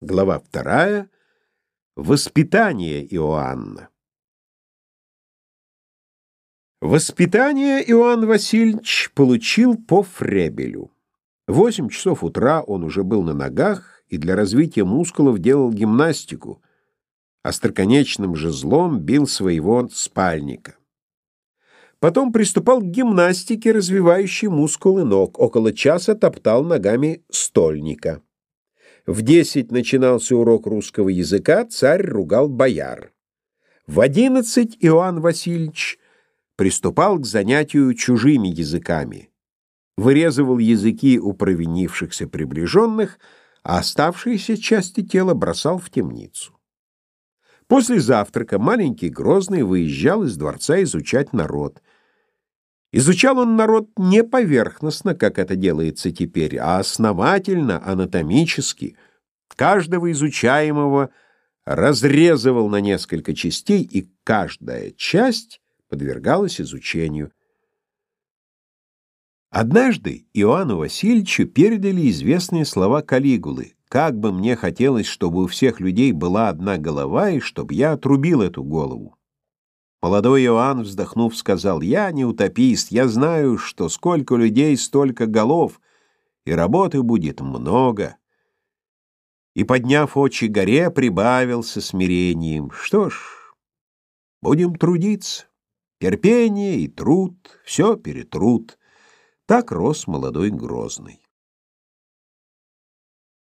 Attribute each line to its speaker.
Speaker 1: Глава вторая. Воспитание Иоанна. Воспитание Иоанн Васильевич получил по Фребелю. Восемь часов утра он уже был на ногах и для развития мускулов делал гимнастику, остроконечным жезлом бил своего спальника. Потом приступал к гимнастике, развивающей мускулы ног. Около часа топтал ногами стольника. В десять начинался урок русского языка, царь ругал бояр. В одиннадцать Иоанн Васильевич приступал к занятию чужими языками, вырезывал языки у провинившихся приближенных, а оставшиеся части тела бросал в темницу. После завтрака маленький Грозный выезжал из дворца изучать народ. Изучал он народ не поверхностно, как это делается теперь, а основательно, анатомически. Каждого изучаемого разрезывал на несколько частей, и каждая часть подвергалась изучению. Однажды Иоанну Васильевичу передали известные слова Калигулы «Как бы мне хотелось, чтобы у всех людей была одна голова, и чтобы я отрубил эту голову». Молодой Иоанн, вздохнув, сказал, «Я не утопист, я знаю, что сколько людей, столько голов, и работы будет много». И, подняв очи горе, прибавил со смирением, «Что ж, будем трудиться, терпение и труд, все перетрут». Так рос молодой Грозный.